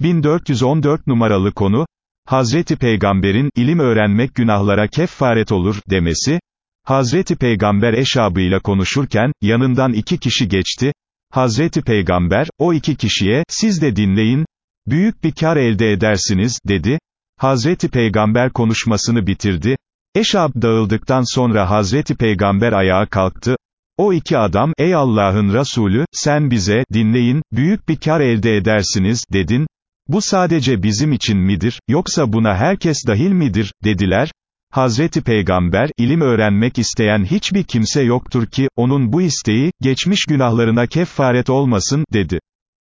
1414 numaralı konu, Hazreti Peygamber'in, ilim öğrenmek günahlara keffaret olur, demesi, Hazreti Peygamber eşabıyla konuşurken, yanından iki kişi geçti, Hazreti Peygamber, o iki kişiye, siz de dinleyin, büyük bir kar elde edersiniz, dedi, Hazreti Peygamber konuşmasını bitirdi, Eşab dağıldıktan sonra Hazreti Peygamber ayağa kalktı, o iki adam, ey Allah'ın Resulü, sen bize, dinleyin, büyük bir kar elde edersiniz, dedin, bu sadece bizim için midir, yoksa buna herkes dahil midir, dediler, Hazreti Peygamber, ilim öğrenmek isteyen hiçbir kimse yoktur ki, onun bu isteği, geçmiş günahlarına keffaret olmasın, dedi.